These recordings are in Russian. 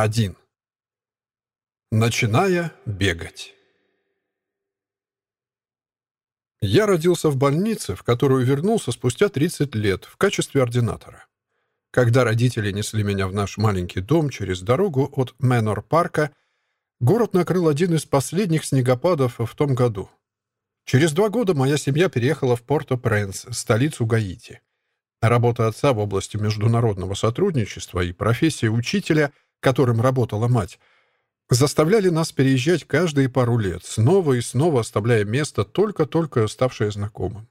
1. Начиная бегать. Я родился в больнице, в которую вернулся спустя 30 лет в качестве ординатора. Когда родители несли меня в наш маленький дом через дорогу от Мэнор-парка, город накрыл один из последних снегопадов в том году. Через два года моя семья переехала в Порто-Пренс, столицу Гаити. Работа отца в области международного сотрудничества и профессия учителя, которым работала мать, заставляли нас переезжать каждые пару лет, снова и снова оставляя место, только-только ставшее знакомым.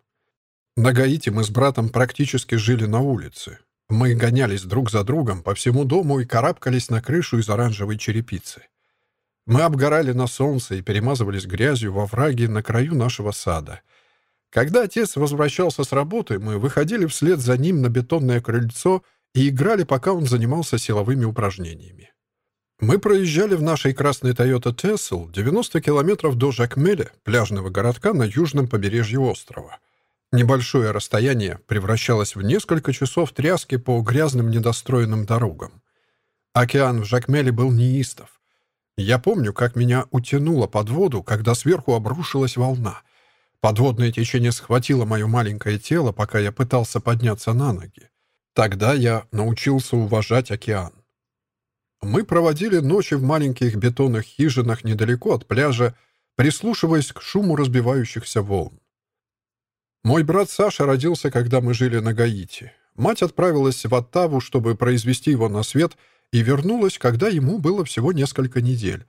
На Гаити мы с братом практически жили на улице. Мы гонялись друг за другом по всему дому и карабкались на крышу из оранжевой черепицы. Мы обгорали на солнце и перемазывались грязью во враге на краю нашего сада — когда отец возвращался с работы, мы выходили вслед за ним на бетонное крыльцо и играли, пока он занимался силовыми упражнениями. Мы проезжали в нашей красной Toyota Tessel 90 километров до Жакмеля, пляжного городка на южном побережье острова. Небольшое расстояние превращалось в несколько часов тряски по грязным недостроенным дорогам. Океан в Жакмеле был неистов. Я помню, как меня утянуло под воду, когда сверху обрушилась волна. Подводное течение схватило мое маленькое тело, пока я пытался подняться на ноги. Тогда я научился уважать океан. Мы проводили ночи в маленьких бетонных хижинах недалеко от пляжа, прислушиваясь к шуму разбивающихся волн. Мой брат Саша родился, когда мы жили на Гаити. Мать отправилась в Оттаву, чтобы произвести его на свет, и вернулась, когда ему было всего несколько недель.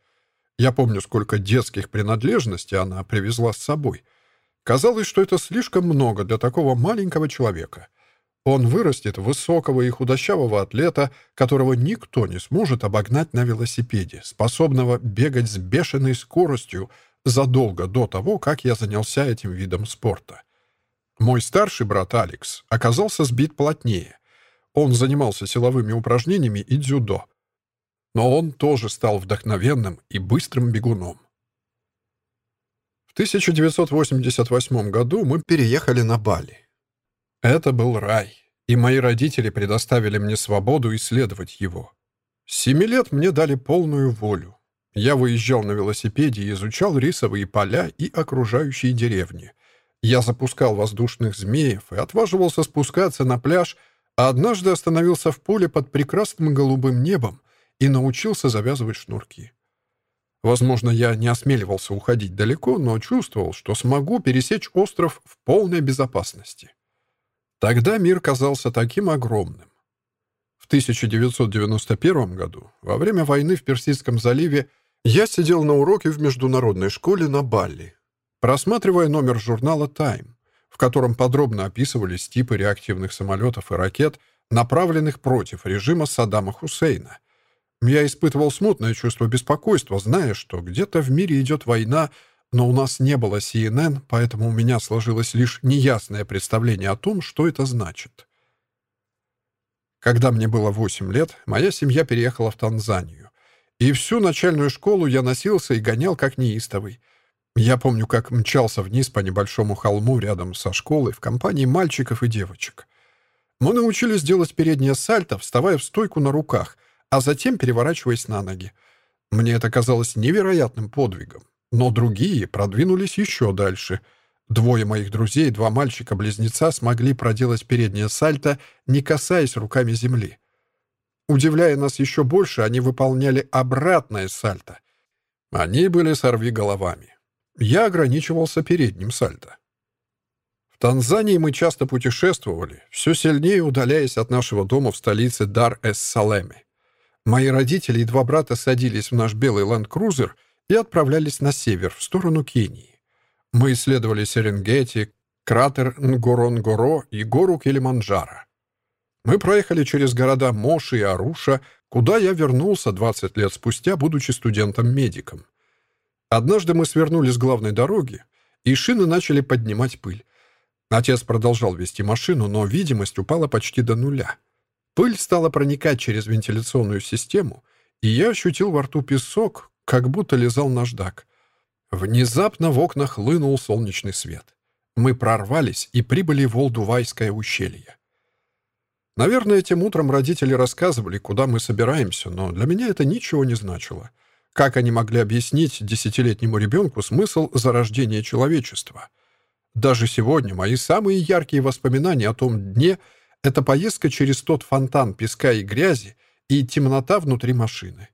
Я помню, сколько детских принадлежностей она привезла с собой — Казалось, что это слишком много для такого маленького человека. Он вырастет высокого и худощавого атлета, которого никто не сможет обогнать на велосипеде, способного бегать с бешеной скоростью задолго до того, как я занялся этим видом спорта. Мой старший брат Алекс оказался сбит плотнее. Он занимался силовыми упражнениями и дзюдо. Но он тоже стал вдохновенным и быстрым бегуном. 1988 году мы переехали на Бали. Это был рай, и мои родители предоставили мне свободу исследовать его. С семи лет мне дали полную волю. Я выезжал на велосипеде и изучал рисовые поля и окружающие деревни. Я запускал воздушных змеев и отваживался спускаться на пляж, а однажды остановился в поле под прекрасным голубым небом и научился завязывать шнурки. Возможно, я не осмеливался уходить далеко, но чувствовал, что смогу пересечь остров в полной безопасности. Тогда мир казался таким огромным. В 1991 году, во время войны в Персидском заливе, я сидел на уроке в международной школе на Балли, просматривая номер журнала «Тайм», в котором подробно описывались типы реактивных самолетов и ракет, направленных против режима Саддама Хусейна — я испытывал смутное чувство беспокойства, зная, что где-то в мире идет война, но у нас не было CNN, поэтому у меня сложилось лишь неясное представление о том, что это значит. Когда мне было 8 лет, моя семья переехала в Танзанию. И всю начальную школу я носился и гонял как неистовый. Я помню, как мчался вниз по небольшому холму рядом со школой в компании мальчиков и девочек. Мы научились делать переднее сальто, вставая в стойку на руках — а затем переворачиваясь на ноги. Мне это казалось невероятным подвигом. Но другие продвинулись еще дальше. Двое моих друзей, два мальчика-близнеца, смогли проделать переднее сальто, не касаясь руками земли. Удивляя нас еще больше, они выполняли обратное сальто. Они были сорви головами. Я ограничивался передним сальто. В Танзании мы часто путешествовали, все сильнее удаляясь от нашего дома в столице Дар-эс-Салеме. Мои родители и два брата садились в наш белый ленд-крузер и отправлялись на север, в сторону Кении. Мы исследовали Серенгети, кратер Нгоронгоро и гору Килиманджаро. Мы проехали через города Моши и Аруша, куда я вернулся 20 лет спустя, будучи студентом-медиком. Однажды мы свернули с главной дороги, и шины начали поднимать пыль. Отец продолжал вести машину, но видимость упала почти до нуля. Пыль стала проникать через вентиляционную систему, и я ощутил во рту песок, как будто лизал наждак. Внезапно в окнах хлынул солнечный свет. Мы прорвались и прибыли в Олдувайское ущелье. Наверное, этим утром родители рассказывали, куда мы собираемся, но для меня это ничего не значило. Как они могли объяснить десятилетнему ребенку смысл зарождения человечества? Даже сегодня мои самые яркие воспоминания о том дне — это поездка через тот фонтан песка и грязи и темнота внутри машины.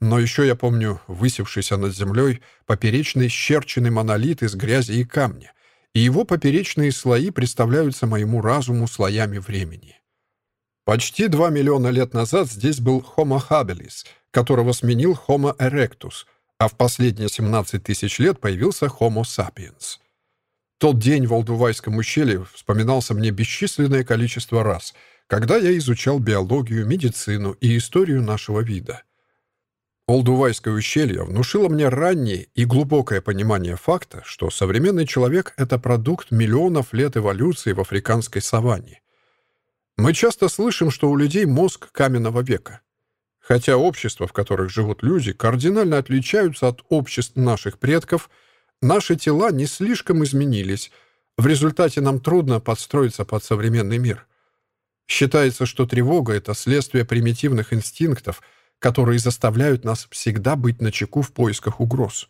Но еще я помню высевшийся над землей поперечный щерченный монолит из грязи и камня, и его поперечные слои представляются моему разуму слоями времени. Почти два миллиона лет назад здесь был Homo habilis, которого сменил Homo erectus, а в последние 17 тысяч лет появился Homo sapiens. Тот день в Олдувайском ущелье вспоминался мне бесчисленное количество раз, когда я изучал биологию, медицину и историю нашего вида. Олдувайское ущелье внушило мне раннее и глубокое понимание факта, что современный человек — это продукт миллионов лет эволюции в африканской саванне. Мы часто слышим, что у людей мозг каменного века. Хотя общества, в которых живут люди, кардинально отличаются от обществ наших предков, наши тела не слишком изменились. В результате нам трудно подстроиться под современный мир. Считается, что тревога — это следствие примитивных инстинктов — которые заставляют нас всегда быть начеку в поисках угроз.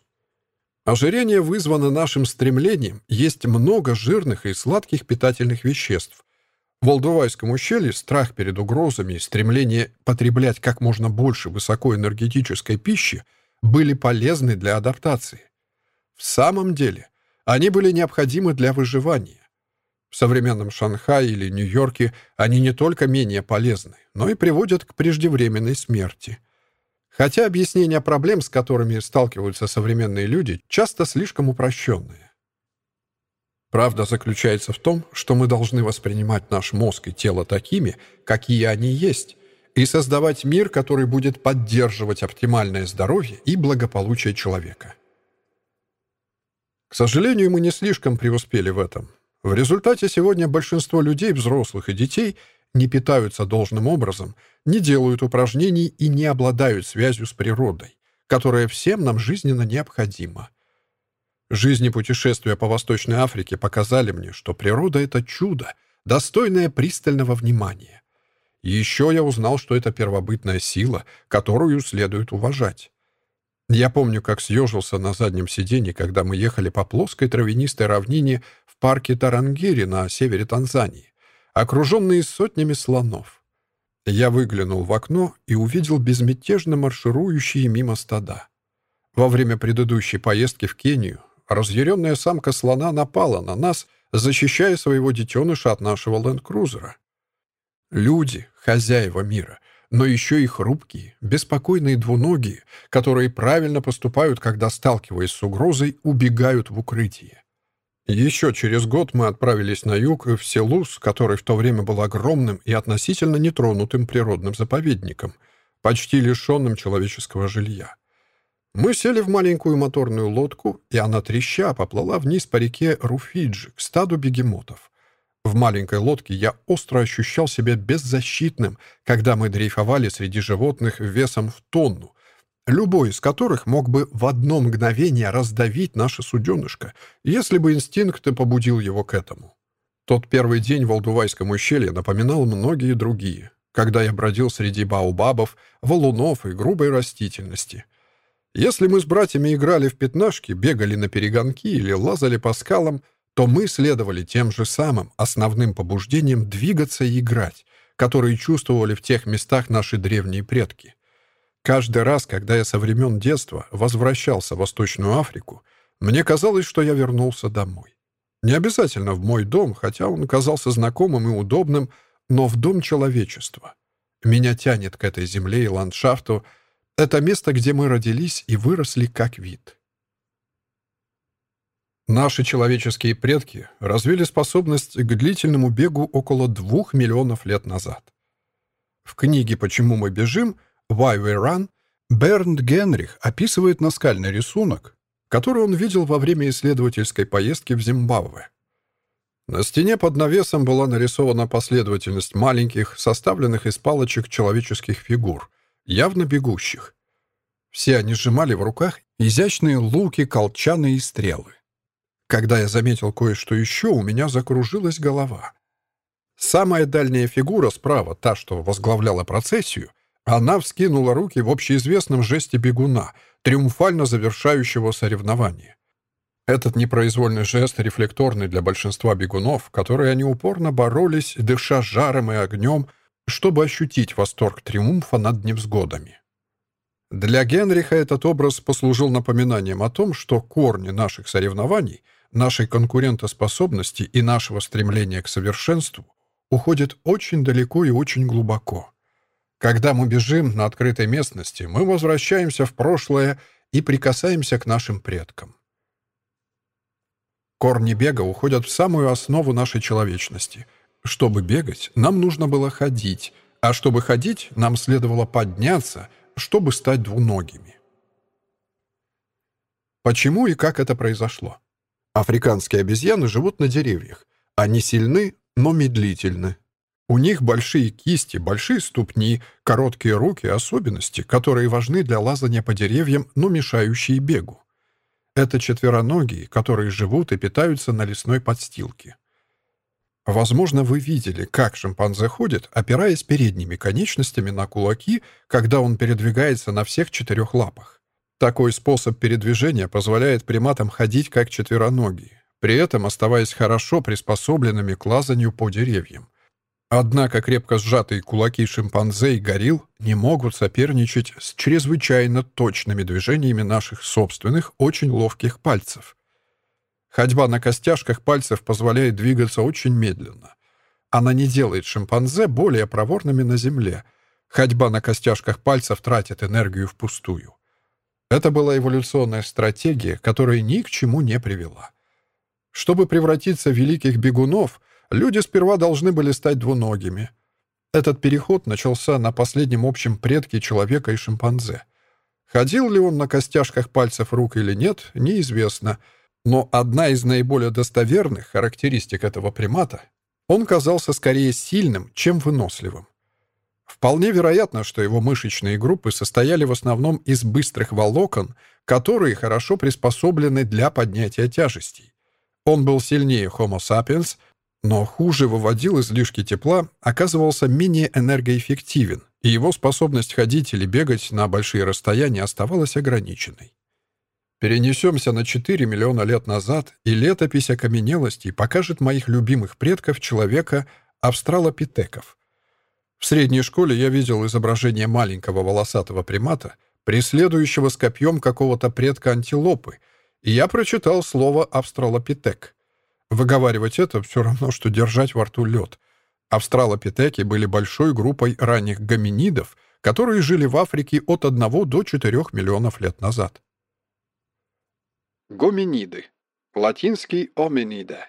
Ожирение вызвано нашим стремлением есть много жирных и сладких питательных веществ. В Олдувайском ущелье страх перед угрозами и стремление потреблять как можно больше высокоэнергетической пищи были полезны для адаптации. В самом деле, они были необходимы для выживания. В современном Шанхае или Нью-Йорке они не только менее полезны, но и приводят к преждевременной смерти. Хотя объяснения проблем, с которыми сталкиваются современные люди, часто слишком упрощенные. Правда заключается в том, что мы должны воспринимать наш мозг и тело такими, какие они есть, и создавать мир, который будет поддерживать оптимальное здоровье и благополучие человека. К сожалению, мы не слишком преуспели в этом. В результате сегодня большинство людей, взрослых и детей, не питаются должным образом, не делают упражнений и не обладают связью с природой, которая всем нам жизненно необходима. Жизни путешествия по Восточной Африке показали мне, что природа — это чудо, достойное пристального внимания. Еще я узнал, что это первобытная сила, которую следует уважать. Я помню, как съежился на заднем сиденье, когда мы ехали по плоской травянистой равнине в парке Тарангири на севере Танзании, окруженные сотнями слонов. Я выглянул в окно и увидел безмятежно марширующие мимо стада. Во время предыдущей поездки в Кению разъяренная самка слона напала на нас, защищая своего детеныша от нашего ленд-крузера. Люди — хозяева мира, но еще и хрупкие, беспокойные двуногие, которые правильно поступают, когда, сталкиваясь с угрозой, убегают в укрытие. Еще через год мы отправились на юг в Селус, который в то время был огромным и относительно нетронутым природным заповедником, почти лишенным человеческого жилья. Мы сели в маленькую моторную лодку, и она треща поплыла вниз по реке Руфиджи к стаду бегемотов. В маленькой лодке я остро ощущал себя беззащитным, когда мы дрейфовали среди животных весом в тонну, любой из которых мог бы в одно мгновение раздавить наше суденышко, если бы инстинкт побудил его к этому. Тот первый день в Алдувайском ущелье напоминал многие другие, когда я бродил среди баобабов, валунов и грубой растительности. Если мы с братьями играли в пятнашки, бегали на перегонки или лазали по скалам — то мы следовали тем же самым основным побуждениям двигаться и играть, которые чувствовали в тех местах наши древние предки. Каждый раз, когда я со времен детства возвращался в Восточную Африку, мне казалось, что я вернулся домой. Не обязательно в мой дом, хотя он казался знакомым и удобным, но в дом человечества. Меня тянет к этой земле и ландшафту. Это место, где мы родились и выросли как вид. Наши человеческие предки развили способность к длительному бегу около двух миллионов лет назад. В книге «Почему мы бежим» «Why we run» Бернт Генрих описывает наскальный рисунок, который он видел во время исследовательской поездки в Зимбабве. На стене под навесом была нарисована последовательность маленьких, составленных из палочек человеческих фигур, явно бегущих. Все они сжимали в руках изящные луки, колчаны и стрелы. Когда я заметил кое-что еще, у меня закружилась голова. Самая дальняя фигура справа, та, что возглавляла процессию, она вскинула руки в общеизвестном жесте бегуна, триумфально завершающего соревнование. Этот непроизвольный жест рефлекторный для большинства бегунов, которые они упорно боролись, дыша жаром и огнем, чтобы ощутить восторг триумфа над невзгодами. Для Генриха этот образ послужил напоминанием о том, что корни наших соревнований, нашей конкурентоспособности и нашего стремления к совершенству уходят очень далеко и очень глубоко. Когда мы бежим на открытой местности, мы возвращаемся в прошлое и прикасаемся к нашим предкам. Корни бега уходят в самую основу нашей человечности. Чтобы бегать, нам нужно было ходить, а чтобы ходить, нам следовало подняться, чтобы стать двуногими. Почему и как это произошло? Африканские обезьяны живут на деревьях. Они сильны, но медлительны. У них большие кисти, большие ступни, короткие руки, особенности, которые важны для лазания по деревьям, но мешающие бегу. Это четвероногие, которые живут и питаются на лесной подстилке. Возможно, вы видели, как шимпанзе ходит, опираясь передними конечностями на кулаки, когда он передвигается на всех четырех лапах. Такой способ передвижения позволяет приматам ходить как четвероногие, при этом оставаясь хорошо приспособленными к лазанию по деревьям. Однако крепко сжатые кулаки шимпанзе и горилл не могут соперничать с чрезвычайно точными движениями наших собственных, очень ловких пальцев. Ходьба на костяшках пальцев позволяет двигаться очень медленно. Она не делает шимпанзе более проворными на земле. Ходьба на костяшках пальцев тратит энергию впустую. Это была эволюционная стратегия, которая ни к чему не привела. Чтобы превратиться в великих бегунов, люди сперва должны были стать двуногими. Этот переход начался на последнем общем предке человека и шимпанзе. Ходил ли он на костяшках пальцев рук или нет, неизвестно, но одна из наиболее достоверных характеристик этого примата — он казался скорее сильным, чем выносливым. Вполне вероятно, что его мышечные группы состояли в основном из быстрых волокон, которые хорошо приспособлены для поднятия тяжестей. Он был сильнее Homo sapiens, но хуже выводил излишки тепла, оказывался менее энергоэффективен, и его способность ходить или бегать на большие расстояния оставалась ограниченной. Перенесемся на 4 миллиона лет назад, и летопись окаменелостей покажет моих любимых предков человека австралопитеков. В средней школе я видел изображение маленького волосатого примата, преследующего с копьем какого-то предка антилопы, и я прочитал слово «австралопитек». Выговаривать это все равно, что держать во рту лед. Австралопитеки были большой группой ранних гоминидов, которые жили в Африке от 1 до 4 миллионов лет назад. Гоминиды. Латинский «hominida».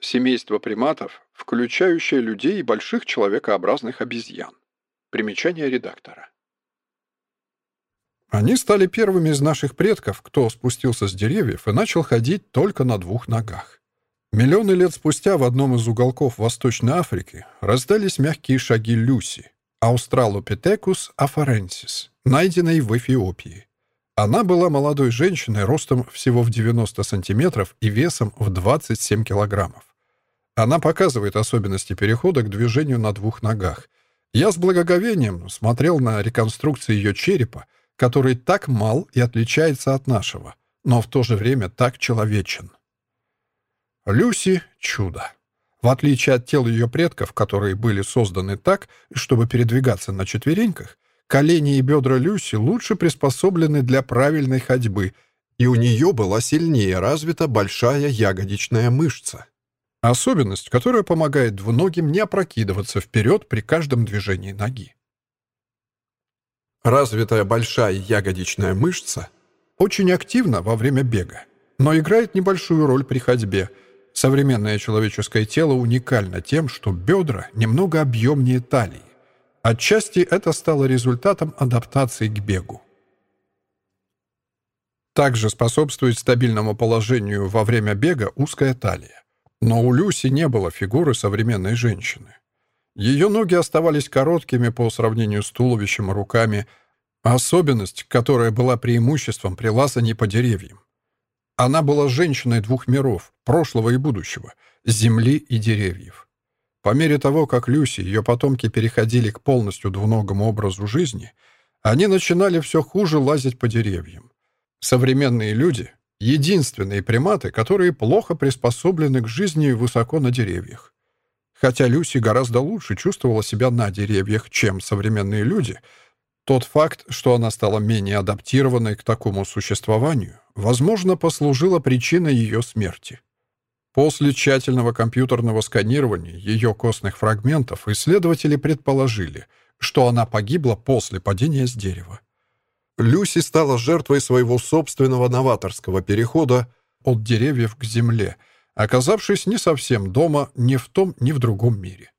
Семейство приматов, включающее людей и больших человекообразных обезьян. Примечание редактора. Они стали первыми из наших предков, кто спустился с деревьев и начал ходить только на двух ногах. Миллионы лет спустя в одном из уголков Восточной Африки раздались мягкие шаги Люси, Australopithecus afarensis, найденной в Эфиопии. Она была молодой женщиной ростом всего в 90 сантиметров и весом в 27 килограммов. Она показывает особенности перехода к движению на двух ногах. Я с благоговением смотрел на реконструкцию ее черепа, который так мал и отличается от нашего, но в то же время так человечен. Люси — чудо. В отличие от тел ее предков, которые были созданы так, чтобы передвигаться на четвереньках, колени и бедра Люси лучше приспособлены для правильной ходьбы, и у нее была сильнее развита большая ягодичная мышца. Особенность, которая помогает двуногим не опрокидываться вперед при каждом движении ноги. Развитая большая ягодичная мышца очень активна во время бега, но играет небольшую роль при ходьбе — Современное человеческое тело уникально тем, что бедра немного объемнее талии. Отчасти это стало результатом адаптации к бегу. Также способствует стабильному положению во время бега узкая талия. Но у Люси не было фигуры современной женщины. Ее ноги оставались короткими по сравнению с туловищем и руками, особенность, которая была преимуществом при лазании по деревьям. Она была женщиной двух миров, прошлого и будущего, земли и деревьев. По мере того, как Люси и ее потомки переходили к полностью двуногому образу жизни, они начинали все хуже лазить по деревьям. Современные люди — единственные приматы, которые плохо приспособлены к жизни высоко на деревьях. Хотя Люси гораздо лучше чувствовала себя на деревьях, чем современные люди, тот факт, что она стала менее адаптированной к такому существованию, возможно, послужило причиной ее смерти. После тщательного компьютерного сканирования ее костных фрагментов исследователи предположили, что она погибла после падения с дерева. Люси стала жертвой своего собственного новаторского перехода от деревьев к земле, оказавшись не совсем дома ни в том, ни в другом мире.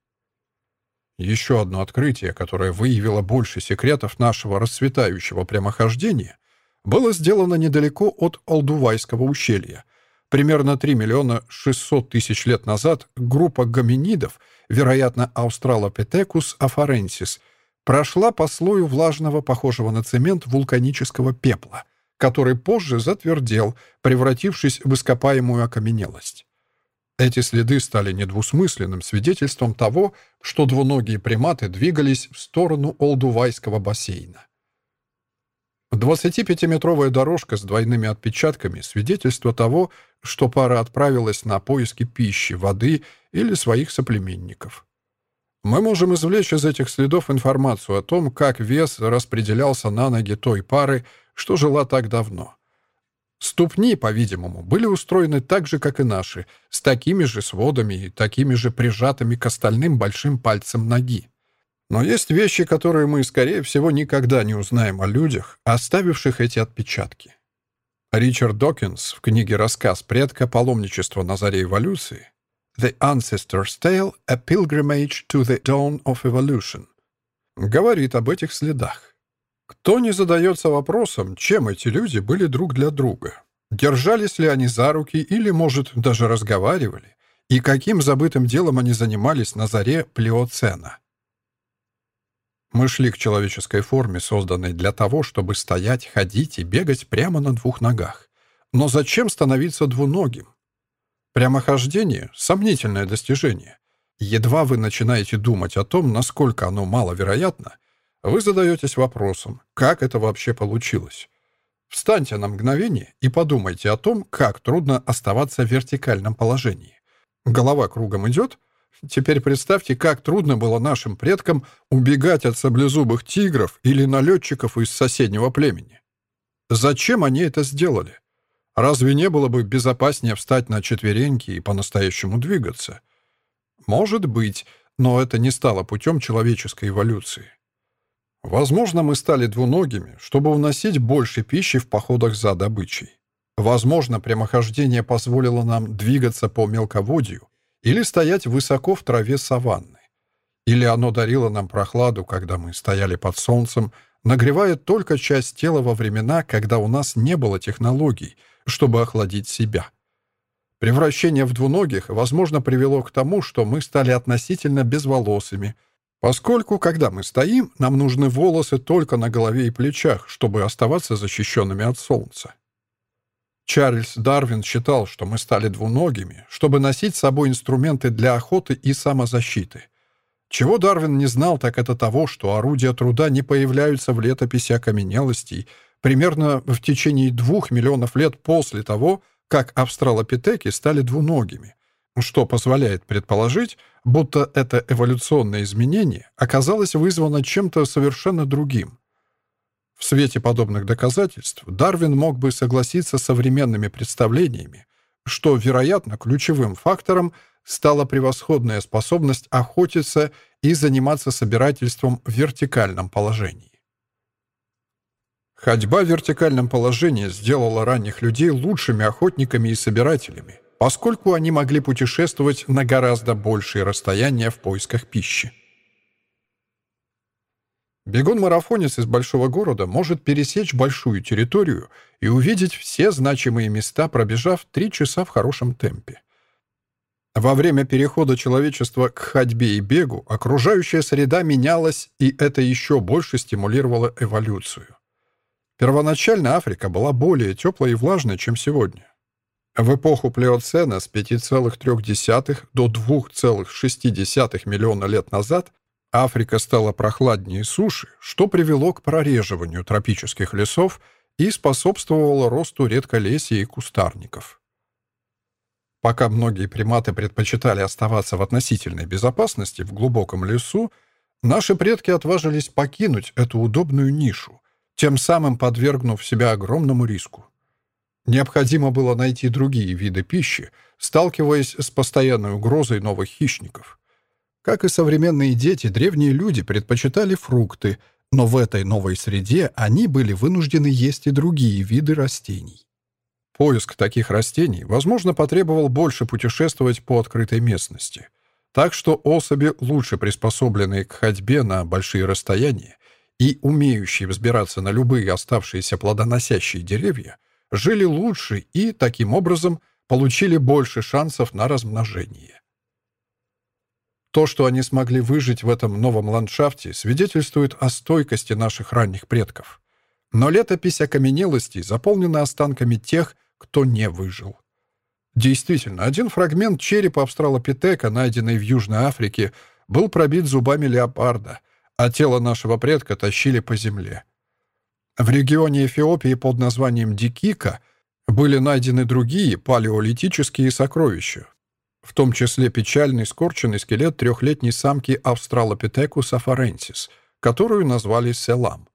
Еще одно открытие, которое выявило больше секретов нашего расцветающего прямохождения, было сделано недалеко от Олдувайского ущелья — Примерно 3 миллиона 600 тысяч лет назад группа гоминидов, вероятно, Australopithecus afarensis, прошла по слою влажного, похожего на цемент, вулканического пепла, который позже затвердел, превратившись в ископаемую окаменелость. Эти следы стали недвусмысленным свидетельством того, что двуногие приматы двигались в сторону Олдувайского бассейна. 25-метровая дорожка с двойными отпечатками — свидетельство того, что пара отправилась на поиски пищи, воды или своих соплеменников. Мы можем извлечь из этих следов информацию о том, как вес распределялся на ноги той пары, что жила так давно. Ступни, по-видимому, были устроены так же, как и наши, с такими же сводами и такими же прижатыми к остальным большим пальцам ноги. Но есть вещи, которые мы, скорее всего, никогда не узнаем о людях, оставивших эти отпечатки. Ричард Докинс в книге «Рассказ предка. Паломничество на заре эволюции» «The Ancestor's Tale – A Pilgrimage to the Dawn of Evolution» говорит об этих следах. Кто не задается вопросом, чем эти люди были друг для друга? Держались ли они за руки или, может, даже разговаривали? И каким забытым делом они занимались на заре плеоцена? Мы шли к человеческой форме, созданной для того, чтобы стоять, ходить и бегать прямо на двух ногах. Но зачем становиться двуногим? Прямохождение — сомнительное достижение. Едва вы начинаете думать о том, насколько оно маловероятно, вы задаетесь вопросом, как это вообще получилось. Встаньте на мгновение и подумайте о том, как трудно оставаться в вертикальном положении. Голова кругом идет, Теперь представьте, как трудно было нашим предкам убегать от саблезубых тигров или налетчиков из соседнего племени. Зачем они это сделали? Разве не было бы безопаснее встать на четвереньки и по-настоящему двигаться? Может быть, но это не стало путем человеческой эволюции. Возможно, мы стали двуногими, чтобы уносить больше пищи в походах за добычей. Возможно, прямохождение позволило нам двигаться по мелководью, или стоять высоко в траве саванны. Или оно дарило нам прохладу, когда мы стояли под солнцем, нагревая только часть тела во времена, когда у нас не было технологий, чтобы охладить себя. Превращение в двуногих, возможно, привело к тому, что мы стали относительно безволосыми, поскольку, когда мы стоим, нам нужны волосы только на голове и плечах, чтобы оставаться защищенными от солнца. Чарльз Дарвин считал, что мы стали двуногими, чтобы носить с собой инструменты для охоты и самозащиты. Чего Дарвин не знал, так это того, что орудия труда не появляются в летописи окаменелостей примерно в течение двух миллионов лет после того, как австралопитеки стали двуногими, что позволяет предположить, будто это эволюционное изменение оказалось вызвано чем-то совершенно другим — в свете подобных доказательств Дарвин мог бы согласиться с современными представлениями, что, вероятно, ключевым фактором стала превосходная способность охотиться и заниматься собирательством в вертикальном положении. Ходьба в вертикальном положении сделала ранних людей лучшими охотниками и собирателями, поскольку они могли путешествовать на гораздо большие расстояния в поисках пищи. Бегун-марафонец из большого города может пересечь большую территорию и увидеть все значимые места, пробежав три часа в хорошем темпе. Во время перехода человечества к ходьбе и бегу окружающая среда менялась, и это еще больше стимулировало эволюцию. Первоначально Африка была более теплой и влажной, чем сегодня. В эпоху Плеоцена с 5,3 до 2,6 миллиона лет назад Африка стала прохладнее суши, что привело к прореживанию тропических лесов и способствовало росту редколесья и кустарников. Пока многие приматы предпочитали оставаться в относительной безопасности в глубоком лесу, наши предки отважились покинуть эту удобную нишу, тем самым подвергнув себя огромному риску. Необходимо было найти другие виды пищи, сталкиваясь с постоянной угрозой новых хищников. Как и современные дети, древние люди предпочитали фрукты, но в этой новой среде они были вынуждены есть и другие виды растений. Поиск таких растений, возможно, потребовал больше путешествовать по открытой местности. Так что особи, лучше приспособленные к ходьбе на большие расстояния и умеющие взбираться на любые оставшиеся плодоносящие деревья, жили лучше и, таким образом, получили больше шансов на размножение. То, что они смогли выжить в этом новом ландшафте, свидетельствует о стойкости наших ранних предков. Но летопись окаменелостей заполнена останками тех, кто не выжил. Действительно, один фрагмент черепа австралопитека, найденный в Южной Африке, был пробит зубами леопарда, а тело нашего предка тащили по земле. В регионе Эфиопии под названием Дикика были найдены другие палеолитические сокровища, в том числе печальный скорченный скелет трехлетней самки Австралопитекус афаренсис, которую назвали Селам.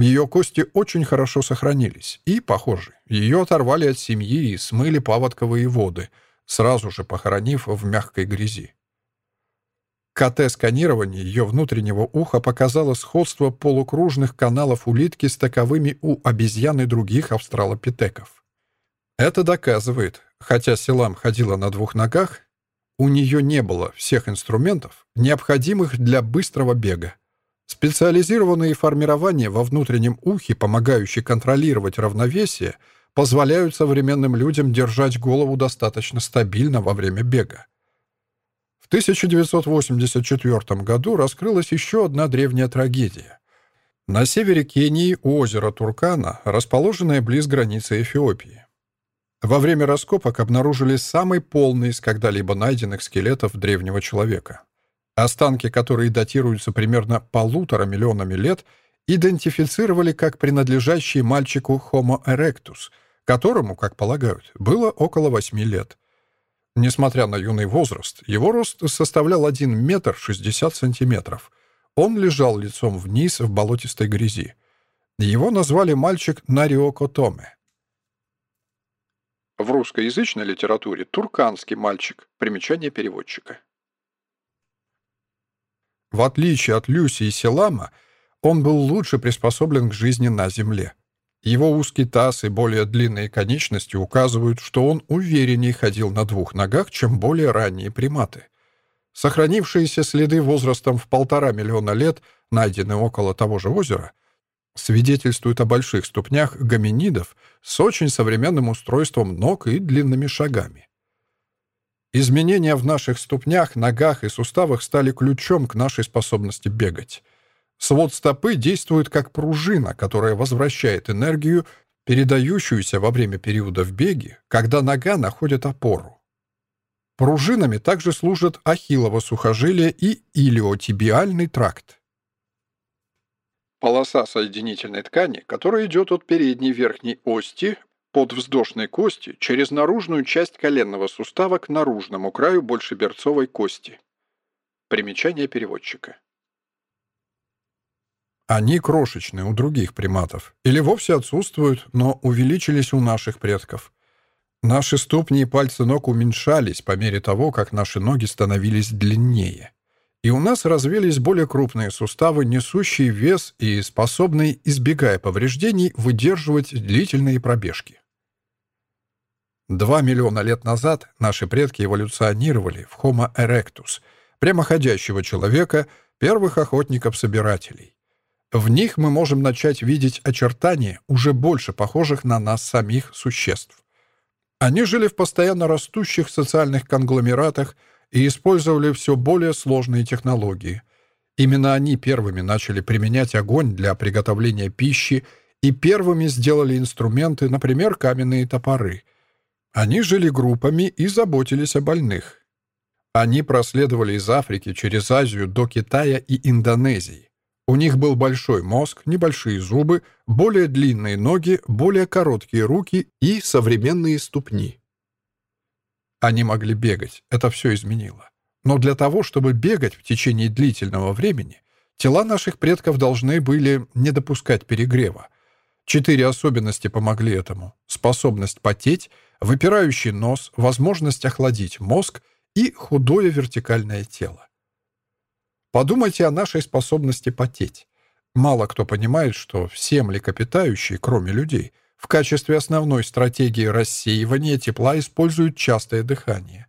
Ее кости очень хорошо сохранились, и, похоже, ее оторвали от семьи и смыли паводковые воды, сразу же похоронив в мягкой грязи. КТ-сканирование ее внутреннего уха показало сходство полукружных каналов улитки с таковыми у обезьян и других австралопитеков. Это доказывает, хотя Селам ходила на двух ногах, у нее не было всех инструментов, необходимых для быстрого бега. Специализированные формирования во внутреннем ухе, помогающие контролировать равновесие, позволяют современным людям держать голову достаточно стабильно во время бега. В 1984 году раскрылась еще одна древняя трагедия. На севере Кении у озера Туркана, расположенное близ границы Эфиопии. Во время раскопок обнаружили самый полный из когда-либо найденных скелетов древнего человека. Останки, которые датируются примерно полутора миллионами лет, идентифицировали как принадлежащие мальчику Homo erectus, которому, как полагают, было около 8 лет. Несмотря на юный возраст, его рост составлял 1 метр 60 сантиметров. Он лежал лицом вниз в болотистой грязи. Его назвали мальчик Нариоко Томе. В русскоязычной литературе «турканский мальчик» — примечание переводчика. В отличие от Люси и Селама, он был лучше приспособлен к жизни на Земле. Его узкий таз и более длинные конечности указывают, что он увереннее ходил на двух ногах, чем более ранние приматы. Сохранившиеся следы возрастом в полтора миллиона лет, найденные около того же озера, свидетельствуют о больших ступнях гоминидов с очень современным устройством ног и длинными шагами. Изменения в наших ступнях, ногах и суставах стали ключом к нашей способности бегать. Свод стопы действует как пружина, которая возвращает энергию, передающуюся во время периода в беге, когда нога находит опору. Пружинами также служат ахиллово сухожилие и илиотибиальный тракт. Полоса соединительной ткани, которая идет от передней верхней ости подвздошной кости через наружную часть коленного сустава к наружному краю большеберцовой кости. Примечание переводчика. Они крошечны у других приматов или вовсе отсутствуют, но увеличились у наших предков. Наши ступни и пальцы ног уменьшались по мере того, как наши ноги становились длиннее. И у нас развились более крупные суставы, несущие вес и способные, избегая повреждений, выдерживать длительные пробежки. Два миллиона лет назад наши предки эволюционировали в Homo erectus, прямоходящего человека, первых охотников-собирателей. В них мы можем начать видеть очертания, уже больше похожих на нас самих существ. Они жили в постоянно растущих социальных конгломератах и использовали все более сложные технологии. Именно они первыми начали применять огонь для приготовления пищи и первыми сделали инструменты, например, каменные топоры — Они жили группами и заботились о больных. Они проследовали из Африки через Азию до Китая и Индонезии. У них был большой мозг, небольшие зубы, более длинные ноги, более короткие руки и современные ступни. Они могли бегать, это все изменило. Но для того, чтобы бегать в течение длительного времени, тела наших предков должны были не допускать перегрева. Четыре особенности помогли этому. Способность потеть, выпирающий нос, возможность охладить мозг и худое вертикальное тело. Подумайте о нашей способности потеть. Мало кто понимает, что все млекопитающие, кроме людей, в качестве основной стратегии рассеивания тепла используют частое дыхание.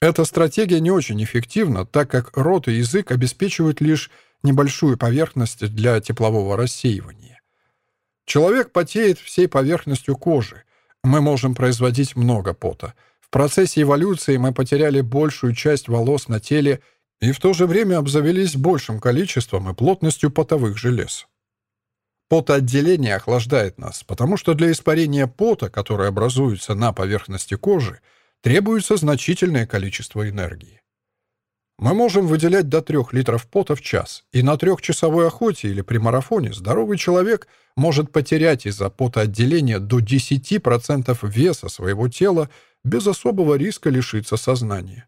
Эта стратегия не очень эффективна, так как рот и язык обеспечивают лишь небольшую поверхность для теплового рассеивания. Человек потеет всей поверхностью кожи. Мы можем производить много пота. В процессе эволюции мы потеряли большую часть волос на теле и в то же время обзавелись большим количеством и плотностью потовых желез. Потоотделение охлаждает нас, потому что для испарения пота, который образуется на поверхности кожи, требуется значительное количество энергии. Мы можем выделять до 3 литров пота в час, и на трехчасовой охоте или при марафоне здоровый человек может потерять из-за потоотделения до 10% веса своего тела без особого риска лишиться сознания.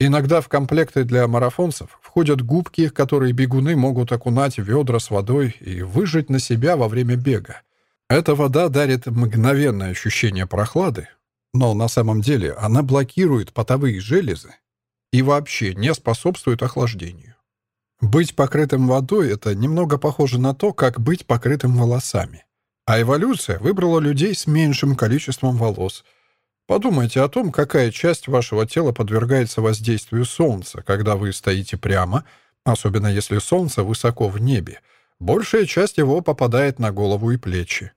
Иногда в комплекты для марафонцев входят губки, которые бегуны могут окунать в ведра с водой и выжать на себя во время бега. Эта вода дарит мгновенное ощущение прохлады, но на самом деле она блокирует потовые железы и вообще не способствует охлаждению. Быть покрытым водой — это немного похоже на то, как быть покрытым волосами. А эволюция выбрала людей с меньшим количеством волос — Подумайте о том, какая часть вашего тела подвергается воздействию Солнца, когда вы стоите прямо, особенно если Солнце высоко в небе. Большая часть его попадает на голову и плечи.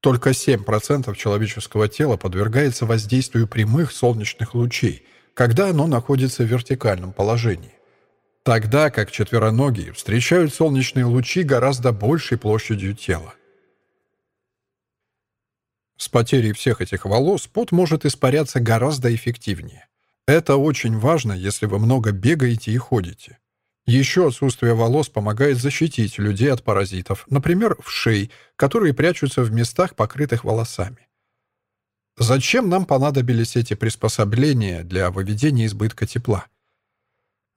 Только 7% человеческого тела подвергается воздействию прямых солнечных лучей, когда оно находится в вертикальном положении. Тогда как четвероногие встречают солнечные лучи гораздо большей площадью тела. С потерей всех этих волос пот может испаряться гораздо эффективнее. Это очень важно, если вы много бегаете и ходите. Еще отсутствие волос помогает защитить людей от паразитов, например, вшей, которые прячутся в местах, покрытых волосами. Зачем нам понадобились эти приспособления для выведения избытка тепла?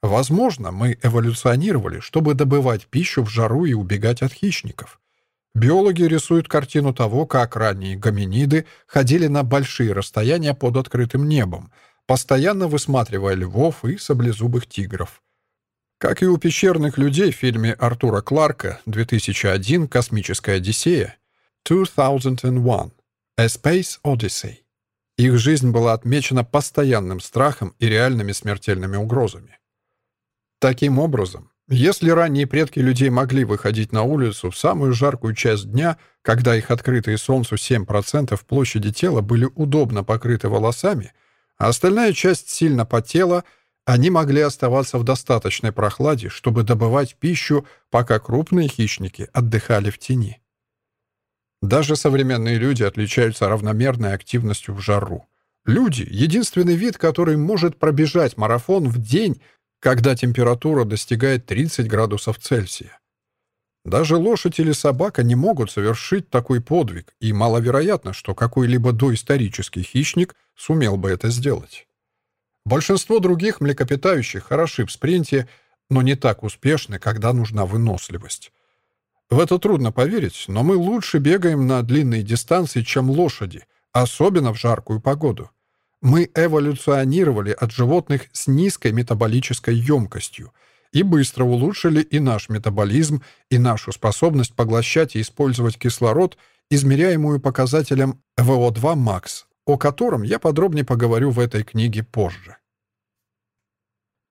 Возможно, мы эволюционировали, чтобы добывать пищу в жару и убегать от хищников. Биологи рисуют картину того, как ранние гоминиды ходили на большие расстояния под открытым небом, постоянно высматривая львов и саблезубых тигров. Как и у пещерных людей в фильме Артура Кларка 2001 «Космическая Одиссея» 2001 A Space Odyssey. Их жизнь была отмечена постоянным страхом и реальными смертельными угрозами. Таким образом, если ранние предки людей могли выходить на улицу в самую жаркую часть дня, когда их открытые солнцу 7% площади тела были удобно покрыты волосами, а остальная часть сильно потела, они могли оставаться в достаточной прохладе, чтобы добывать пищу, пока крупные хищники отдыхали в тени. Даже современные люди отличаются равномерной активностью в жару. Люди — единственный вид, который может пробежать марафон в день когда температура достигает 30 градусов Цельсия. Даже лошадь или собака не могут совершить такой подвиг, и маловероятно, что какой-либо доисторический хищник сумел бы это сделать. Большинство других млекопитающих хороши в спринте, но не так успешны, когда нужна выносливость. В это трудно поверить, но мы лучше бегаем на длинные дистанции, чем лошади, особенно в жаркую погоду. Мы эволюционировали от животных с низкой метаболической емкостью и быстро улучшили и наш метаболизм, и нашу способность поглощать и использовать кислород, измеряемую показателем ВО2 max, о котором я подробнее поговорю в этой книге позже.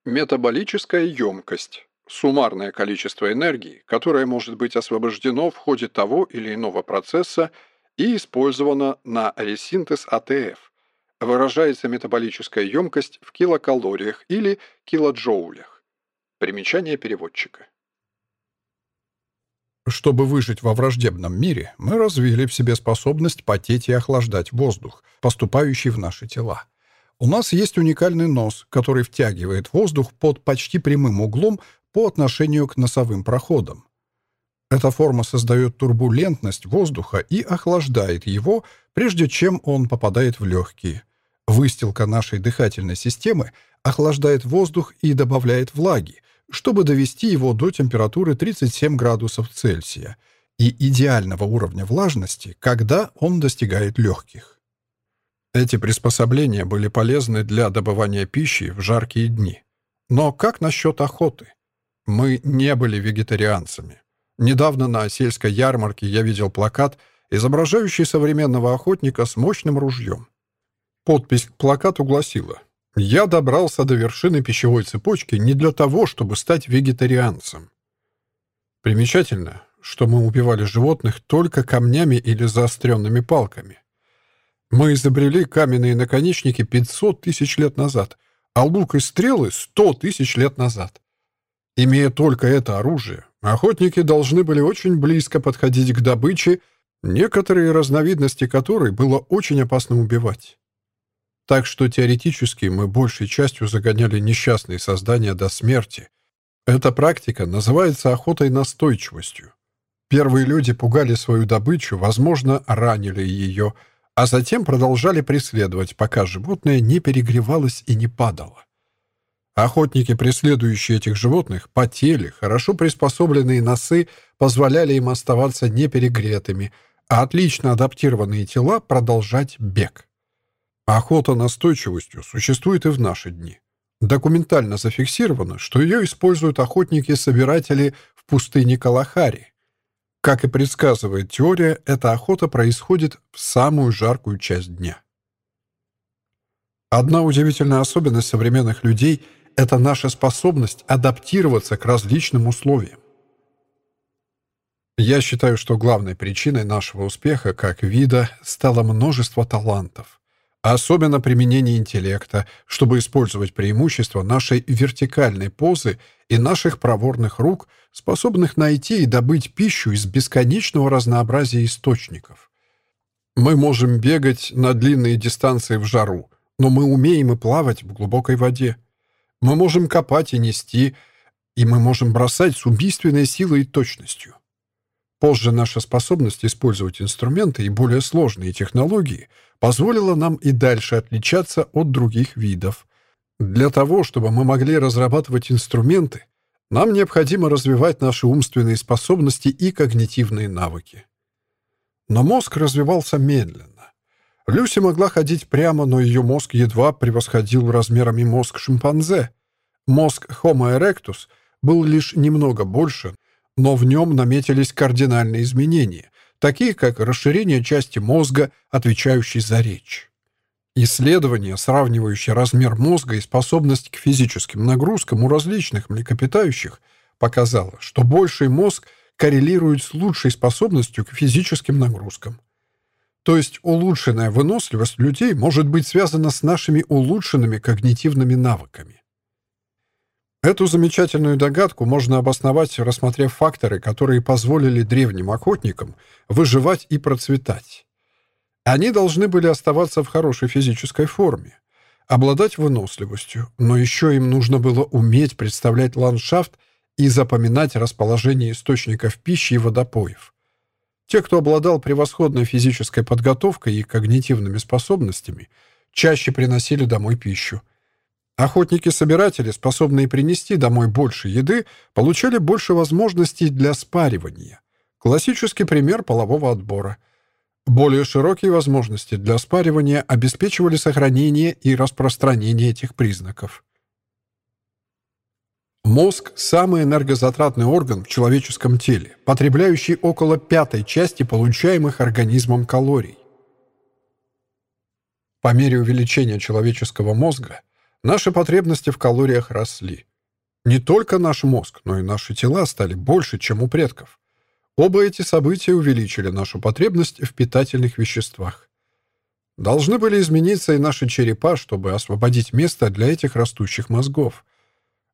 Метаболическая емкость – суммарное количество энергии, которое может быть освобождено в ходе того или иного процесса и использовано на ресинтез АТФ, выражается метаболическая емкость в килокалориях или килоджоулях. Примечание переводчика. Чтобы выжить во враждебном мире, мы развили в себе способность потеть и охлаждать воздух, поступающий в наши тела. У нас есть уникальный нос, который втягивает воздух под почти прямым углом по отношению к носовым проходам. Эта форма создает турбулентность воздуха и охлаждает его, прежде чем он попадает в легкие. Выстилка нашей дыхательной системы охлаждает воздух и добавляет влаги, чтобы довести его до температуры 37 градусов Цельсия и идеального уровня влажности, когда он достигает легких. Эти приспособления были полезны для добывания пищи в жаркие дни. Но как насчет охоты? Мы не были вегетарианцами. Недавно на сельской ярмарке я видел плакат, изображающий современного охотника с мощным ружьем. Подпись к плакату гласила я добрался до вершины пищевой цепочки не для того, чтобы стать вегетарианцем. Примечательно, что мы убивали животных только камнями или заостренными палками. Мы изобрели каменные наконечники 500 тысяч лет назад, а лук и стрелы — 100 тысяч лет назад. Имея только это оружие, охотники должны были очень близко подходить к добыче, некоторые разновидности которой было очень опасно убивать. Так что теоретически мы большей частью загоняли несчастные создания до смерти. Эта практика называется охотой настойчивостью. Первые люди пугали свою добычу, возможно, ранили ее, а затем продолжали преследовать, пока животное не перегревалось и не падало. Охотники, преследующие этих животных, потели, хорошо приспособленные носы позволяли им оставаться неперегретыми, а отлично адаптированные тела продолжать бег. Охота настойчивостью существует и в наши дни. Документально зафиксировано, что ее используют охотники-собиратели в пустыне Калахари. Как и предсказывает теория, эта охота происходит в самую жаркую часть дня. Одна удивительная особенность современных людей — это наша способность адаптироваться к различным условиям. Я считаю, что главной причиной нашего успеха как вида стало множество талантов особенно применение интеллекта, чтобы использовать преимущества нашей вертикальной позы и наших проворных рук, способных найти и добыть пищу из бесконечного разнообразия источников. Мы можем бегать на длинные дистанции в жару, но мы умеем и плавать в глубокой воде. Мы можем копать и нести, и мы можем бросать с убийственной силой и точностью. Позже наша способность использовать инструменты и более сложные технологии позволила нам и дальше отличаться от других видов. Для того, чтобы мы могли разрабатывать инструменты, нам необходимо развивать наши умственные способности и когнитивные навыки. Но мозг развивался медленно. Люси могла ходить прямо, но ее мозг едва превосходил размерами мозг шимпанзе. Мозг Homo erectus был лишь немного больше — но в нем наметились кардинальные изменения, такие как расширение части мозга, отвечающей за речь. Исследование, сравнивающее размер мозга и способность к физическим нагрузкам у различных млекопитающих, показало, что больший мозг коррелирует с лучшей способностью к физическим нагрузкам. То есть улучшенная выносливость людей может быть связана с нашими улучшенными когнитивными навыками. Эту замечательную догадку можно обосновать, рассмотрев факторы, которые позволили древним охотникам выживать и процветать. Они должны были оставаться в хорошей физической форме, обладать выносливостью, но еще им нужно было уметь представлять ландшафт и запоминать расположение источников пищи и водопоев. Те, кто обладал превосходной физической подготовкой и когнитивными способностями, чаще приносили домой пищу, Охотники-собиратели, способные принести домой больше еды, получали больше возможностей для спаривания. Классический пример полового отбора. Более широкие возможности для спаривания обеспечивали сохранение и распространение этих признаков. Мозг – самый энергозатратный орган в человеческом теле, потребляющий около пятой части получаемых организмом калорий. По мере увеличения человеческого мозга Наши потребности в калориях росли. Не только наш мозг, но и наши тела стали больше, чем у предков. Оба эти события увеличили нашу потребность в питательных веществах. Должны были измениться и наши черепа, чтобы освободить место для этих растущих мозгов.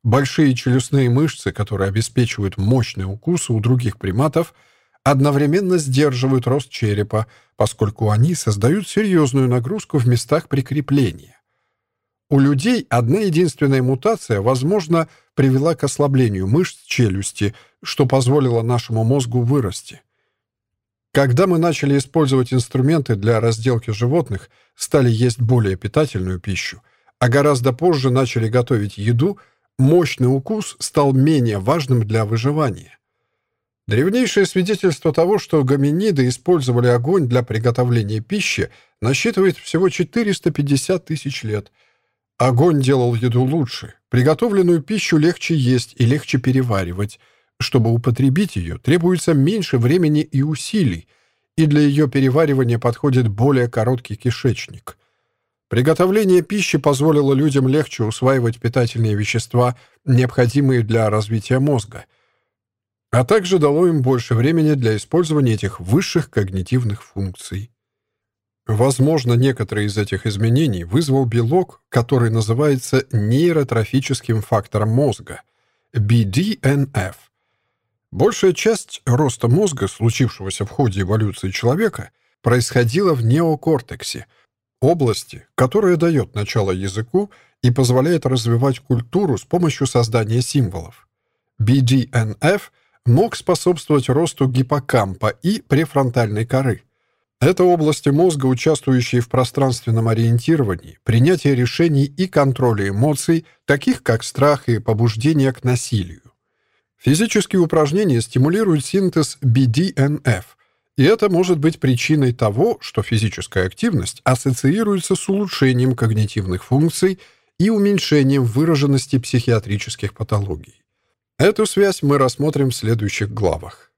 Большие челюстные мышцы, которые обеспечивают мощные укусы у других приматов – одновременно сдерживают рост черепа, поскольку они создают серьезную нагрузку в местах прикрепления. У людей одна единственная мутация, возможно, привела к ослаблению мышц челюсти, что позволило нашему мозгу вырасти. Когда мы начали использовать инструменты для разделки животных, стали есть более питательную пищу, а гораздо позже начали готовить еду, мощный укус стал менее важным для выживания. Древнейшее свидетельство того, что гоминиды использовали огонь для приготовления пищи, насчитывает всего 450 тысяч лет. Огонь делал еду лучше. Приготовленную пищу легче есть и легче переваривать. Чтобы употребить ее, требуется меньше времени и усилий, и для ее переваривания подходит более короткий кишечник. Приготовление пищи позволило людям легче усваивать питательные вещества, необходимые для развития мозга — а также дало им больше времени для использования этих высших когнитивных функций. Возможно, некоторые из этих изменений вызвал белок, который называется нейротрофическим фактором мозга – BDNF. Большая часть роста мозга, случившегося в ходе эволюции человека, происходила в неокортексе, области, которая дает начало языку и позволяет развивать культуру с помощью создания символов. BDNF – мог способствовать росту гиппокампа и префронтальной коры. Это области мозга, участвующие в пространственном ориентировании, принятии решений и контроле эмоций, таких как страх и побуждение к насилию. Физические упражнения стимулируют синтез BDNF, и это может быть причиной того, что физическая активность ассоциируется с улучшением когнитивных функций и уменьшением выраженности психиатрических патологий. Эту связь мы рассмотрим в следующих главах.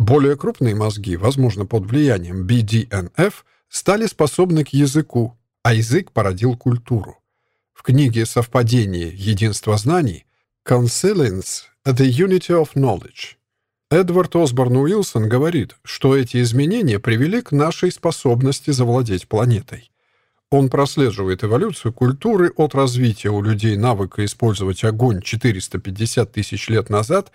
Более крупные мозги, возможно, под влиянием BDNF, стали способны к языку, а язык породил культуру. В книге «Совпадение. Единство знаний» «Consilience. The Unity of Knowledge» Эдвард Осборн Уилсон говорит, что эти изменения привели к нашей способности завладеть планетой. Он прослеживает эволюцию культуры от развития у людей навыка использовать огонь 450 тысяч лет назад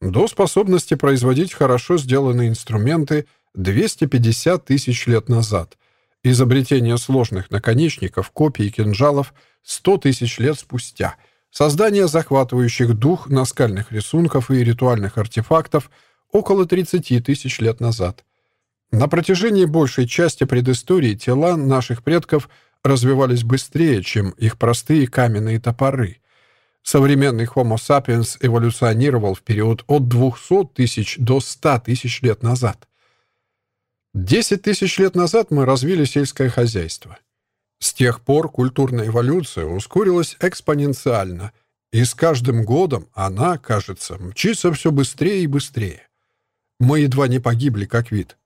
до способности производить хорошо сделанные инструменты 250 тысяч лет назад, изобретение сложных наконечников, копий и кинжалов 100 тысяч лет спустя, создание захватывающих дух наскальных рисунков и ритуальных артефактов около 30 тысяч лет назад. На протяжении большей части предыстории тела наших предков развивались быстрее, чем их простые каменные топоры. Современный Homo sapiens эволюционировал в период от 200 тысяч до 100 тысяч лет назад. 10 тысяч лет назад мы развили сельское хозяйство. С тех пор культурная эволюция ускорилась экспоненциально, и с каждым годом она, кажется, мчится все быстрее и быстрее. Мы едва не погибли как вид.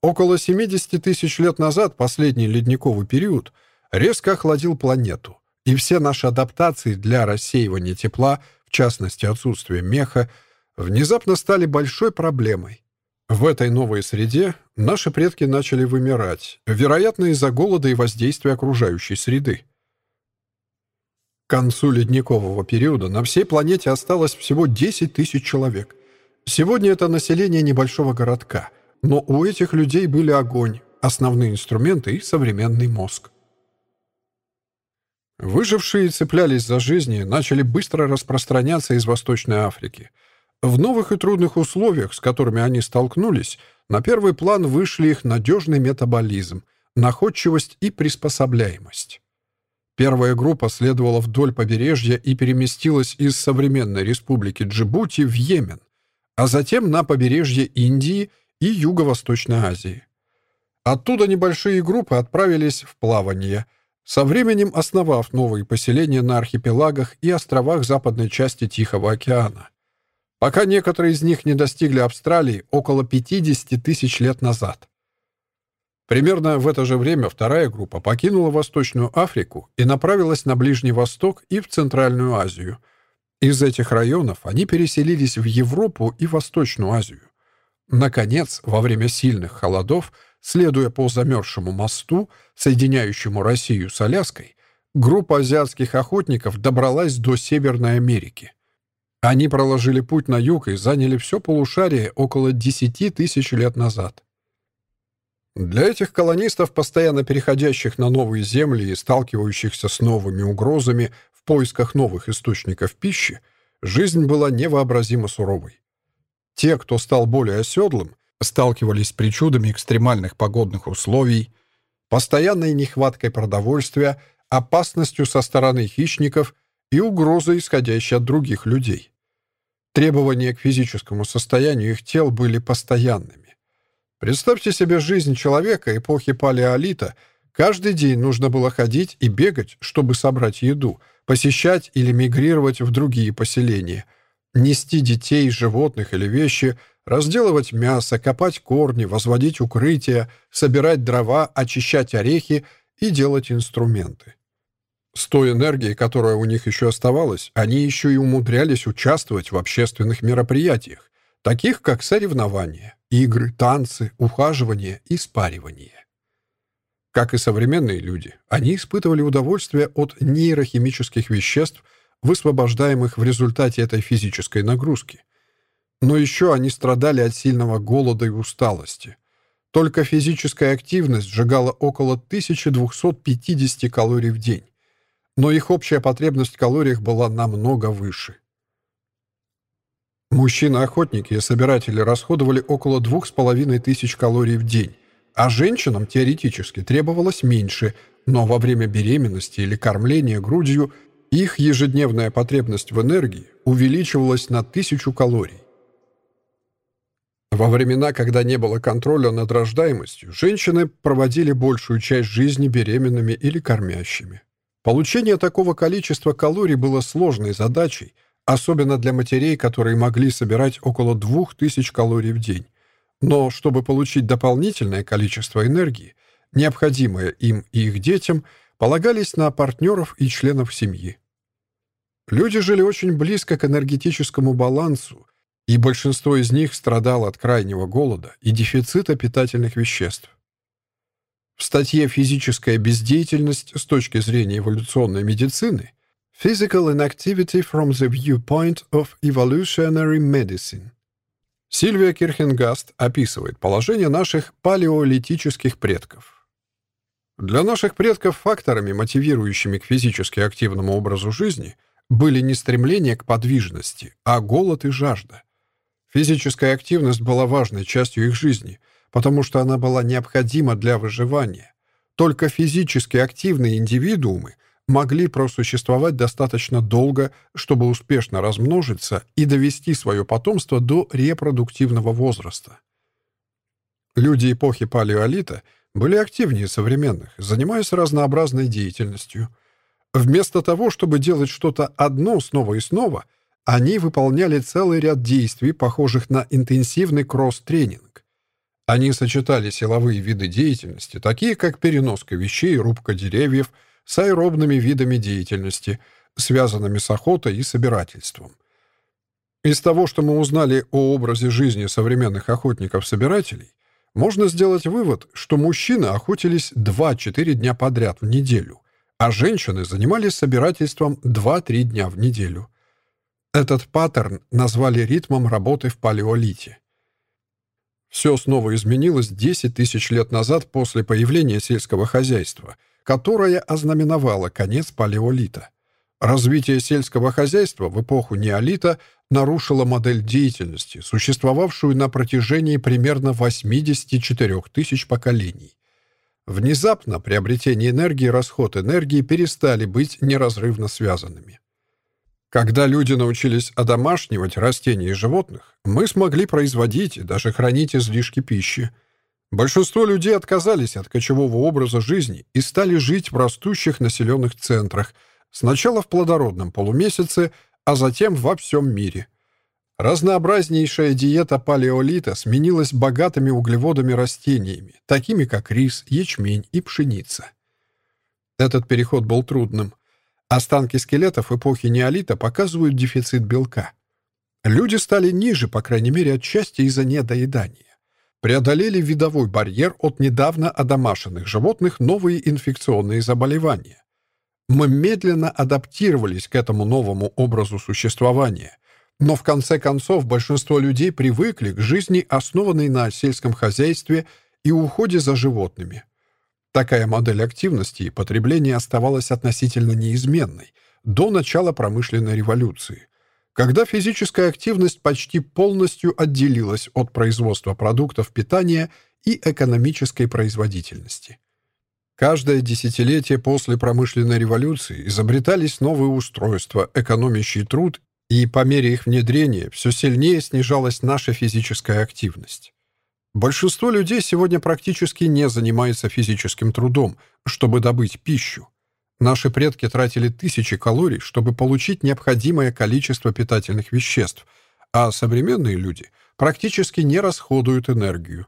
Около 70 тысяч лет назад, последний ледниковый период, резко охладил планету, и все наши адаптации для рассеивания тепла, в частности отсутствие меха, внезапно стали большой проблемой. В этой новой среде наши предки начали вымирать, вероятно, из-за голода и воздействия окружающей среды. К концу ледникового периода на всей планете осталось всего 10 тысяч человек. Сегодня это население небольшого городка — но у этих людей были огонь, основные инструменты и современный мозг. Выжившие цеплялись за жизни, начали быстро распространяться из Восточной Африки. В новых и трудных условиях, с которыми они столкнулись, на первый план вышли их надежный метаболизм, находчивость и приспособляемость. Первая группа следовала вдоль побережья и переместилась из современной республики Джибути в Йемен, а затем на побережье Индии и Юго-Восточной Азии. Оттуда небольшие группы отправились в плавание, со временем основав новые поселения на архипелагах и островах западной части Тихого океана. Пока некоторые из них не достигли Австралии около 50 тысяч лет назад. Примерно в это же время вторая группа покинула Восточную Африку и направилась на Ближний Восток и в Центральную Азию. Из этих районов они переселились в Европу и Восточную Азию. Наконец, во время сильных холодов, следуя по замерзшему мосту, соединяющему Россию с Аляской, группа азиатских охотников добралась до Северной Америки. Они проложили путь на юг и заняли все полушарие около 10 тысяч лет назад. Для этих колонистов, постоянно переходящих на новые земли и сталкивающихся с новыми угрозами в поисках новых источников пищи, жизнь была невообразимо суровой. Те, кто стал более оседлым, сталкивались с причудами экстремальных погодных условий, постоянной нехваткой продовольствия, опасностью со стороны хищников и угрозой, исходящей от других людей. Требования к физическому состоянию их тел были постоянными. Представьте себе жизнь человека эпохи палеолита. Каждый день нужно было ходить и бегать, чтобы собрать еду, посещать или мигрировать в другие поселения, нести детей, животных или вещи, разделывать мясо, копать корни, возводить укрытия, собирать дрова, очищать орехи и делать инструменты. С той энергией, которая у них еще оставалась, они еще и умудрялись участвовать в общественных мероприятиях, таких как соревнования, игры, танцы, ухаживание и спаривание. Как и современные люди, они испытывали удовольствие от нейрохимических веществ, высвобождаемых в результате этой физической нагрузки. Но еще они страдали от сильного голода и усталости. Только физическая активность сжигала около 1250 калорий в день но их общая потребность в калориях была намного выше. Мужчины-охотники и собиратели расходовали около двух с половиной тысяч калорий в день, а женщинам теоретически требовалось меньше, но во время беременности или кормления грудью их ежедневная потребность в энергии увеличивалась на тысячу калорий. Во времена, когда не было контроля над рождаемостью, женщины проводили большую часть жизни беременными или кормящими. Получение такого количества калорий было сложной задачей, особенно для матерей, которые могли собирать около 2000 калорий в день. Но чтобы получить дополнительное количество энергии, необходимое им и их детям, полагались на партнеров и членов семьи. Люди жили очень близко к энергетическому балансу, и большинство из них страдало от крайнего голода и дефицита питательных веществ. В статье «Физическая бездеятельность с точки зрения эволюционной медицины» Physical Inactivity from the Viewpoint of Evolutionary Medicine Сильвия Кирхенгаст описывает положение наших палеолитических предков. Для наших предков факторами, мотивирующими к физически активному образу жизни, были не стремление к подвижности, а голод и жажда. Физическая активность была важной частью их жизни — потому что она была необходима для выживания. Только физически активные индивидуумы могли просуществовать достаточно долго, чтобы успешно размножиться и довести свое потомство до репродуктивного возраста. Люди эпохи палеолита были активнее современных, занимаясь разнообразной деятельностью. Вместо того, чтобы делать что-то одно снова и снова, они выполняли целый ряд действий, похожих на интенсивный кросс-тренинг. Они сочетали силовые виды деятельности, такие как переноска вещей рубка деревьев, с аэробными видами деятельности, связанными с охотой и собирательством. Из того, что мы узнали о образе жизни современных охотников-собирателей, можно сделать вывод, что мужчины охотились 2-4 дня подряд в неделю, а женщины занимались собирательством 2-3 дня в неделю. Этот паттерн назвали ритмом работы в палеолите. Все снова изменилось 10 тысяч лет назад после появления сельского хозяйства, которое ознаменовало конец палеолита. Развитие сельского хозяйства в эпоху неолита нарушило модель деятельности, существовавшую на протяжении примерно 84 тысяч поколений. Внезапно приобретение энергии и расход энергии перестали быть неразрывно связанными. Когда люди научились одомашнивать растения и животных, мы смогли производить и даже хранить излишки пищи. Большинство людей отказались от кочевого образа жизни и стали жить в растущих населенных центрах, сначала в плодородном полумесяце, а затем во всем мире. Разнообразнейшая диета палеолита сменилась богатыми углеводами растениями, такими как рис, ячмень и пшеница. Этот переход был трудным. Останки скелетов эпохи неолита показывают дефицит белка. Люди стали ниже, по крайней мере, отчасти из-за недоедания. Преодолели видовой барьер от недавно одомашенных животных новые инфекционные заболевания. Мы медленно адаптировались к этому новому образу существования. Но в конце концов большинство людей привыкли к жизни, основанной на сельском хозяйстве и уходе за животными. Такая модель активности и потребления оставалась относительно неизменной до начала промышленной революции, когда физическая активность почти полностью отделилась от производства продуктов питания и экономической производительности. Каждое десятилетие после промышленной революции изобретались новые устройства, экономящие труд, и по мере их внедрения все сильнее снижалась наша физическая активность. Большинство людей сегодня практически не занимается физическим трудом, чтобы добыть пищу. Наши предки тратили тысячи калорий, чтобы получить необходимое количество питательных веществ, а современные люди практически не расходуют энергию.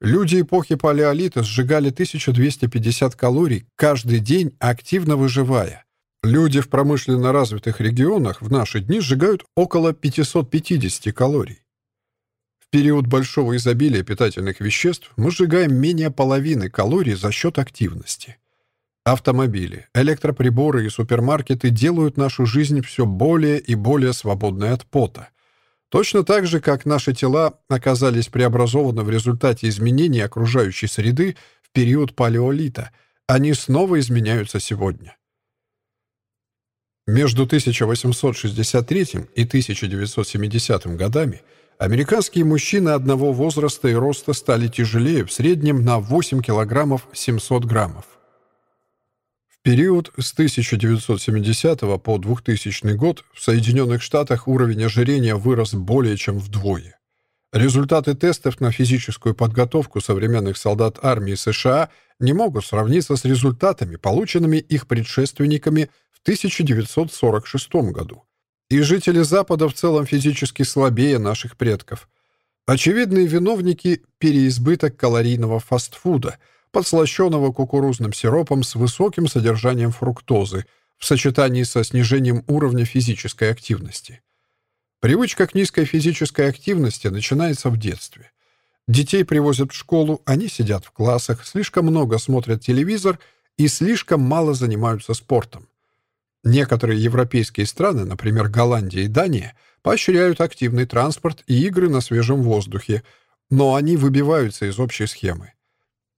Люди эпохи палеолита сжигали 1250 калорий каждый день, активно выживая. Люди в промышленно развитых регионах в наши дни сжигают около 550 калорий. Период большого изобилия питательных веществ мы сжигаем менее половины калорий за счет активности. Автомобили, электроприборы и супермаркеты делают нашу жизнь все более и более свободной от пота – Точно так же, как наши тела оказались преобразованы в результате изменений окружающей среды в период палеолита, они снова изменяются сегодня. Между 1863 и 1970 годами американские мужчины одного возраста и роста стали тяжелее в среднем на 8 килограммов 700 граммов период с 1970 по 2000 год в Соединенных Штатах уровень ожирения вырос более чем вдвое. Результаты тестов на физическую подготовку современных солдат армии США не могут сравниться с результатами, полученными их предшественниками в 1946 году. И жители Запада в целом физически слабее наших предков. Очевидные виновники – переизбыток калорийного фастфуда – подслащенного кукурузным сиропом с высоким содержанием фруктозы в сочетании со снижением уровня физической активности. Привычка к низкой физической активности начинается в детстве. Детей привозят в школу, они сидят в классах, слишком много смотрят телевизор и слишком мало занимаются спортом. Некоторые европейские страны, например, Голландия и Дания, поощряют активный транспорт и игры на свежем воздухе, но они выбиваются из общей схемы.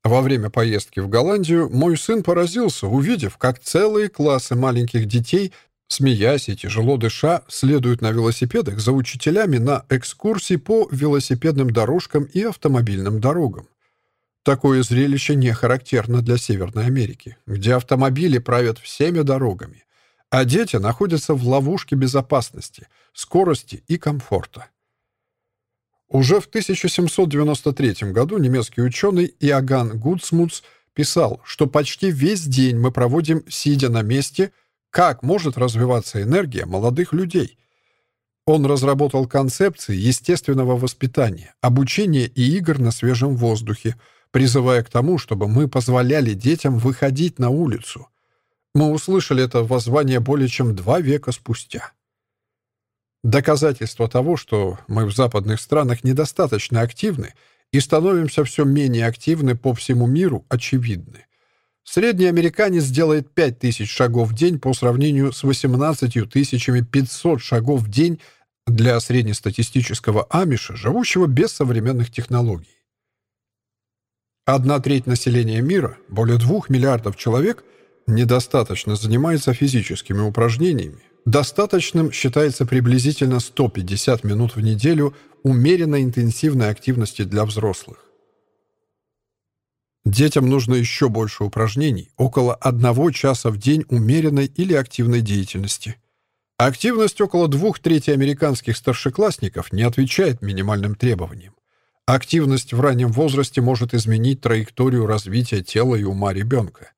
Во время поездки в Голландию мой сын поразился, увидев, как целые классы маленьких детей, смеясь и тяжело дыша, следуют на велосипедах за учителями на экскурсии по велосипедным дорожкам и автомобильным дорогам. Такое зрелище не характерно для Северной Америки, где автомобили правят всеми дорогами, а дети находятся в ловушке безопасности, скорости и комфорта. Уже в 1793 году немецкий ученый Иоганн Гудсмутс писал, что почти весь день мы проводим, сидя на месте, как может развиваться энергия молодых людей. Он разработал концепции естественного воспитания, обучения и игр на свежем воздухе, призывая к тому, чтобы мы позволяли детям выходить на улицу. Мы услышали это воззвание более чем два века спустя. Доказательство того, что мы в западных странах недостаточно активны и становимся все менее активны по всему миру, очевидны. Средний американец делает 5000 шагов в день по сравнению с 18 500 шагов в день для среднестатистического амиша, живущего без современных технологий. Одна треть населения мира, более 2 миллиардов человек, недостаточно занимается физическими упражнениями, Достаточным считается приблизительно 150 минут в неделю умеренно интенсивной активности для взрослых. Детям нужно еще больше упражнений, около одного часа в день умеренной или активной деятельности. Активность около двух трети американских старшеклассников не отвечает минимальным требованиям. Активность в раннем возрасте может изменить траекторию развития тела и ума ребенка.